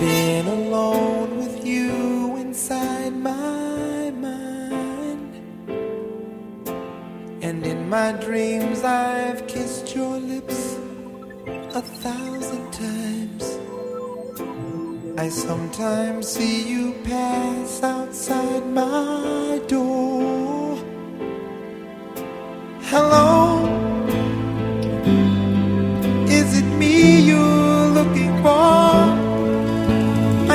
been alone with you inside my mind. And in my dreams, I've kissed your lips a thousand times. I sometimes see you pass outside my door. Hello,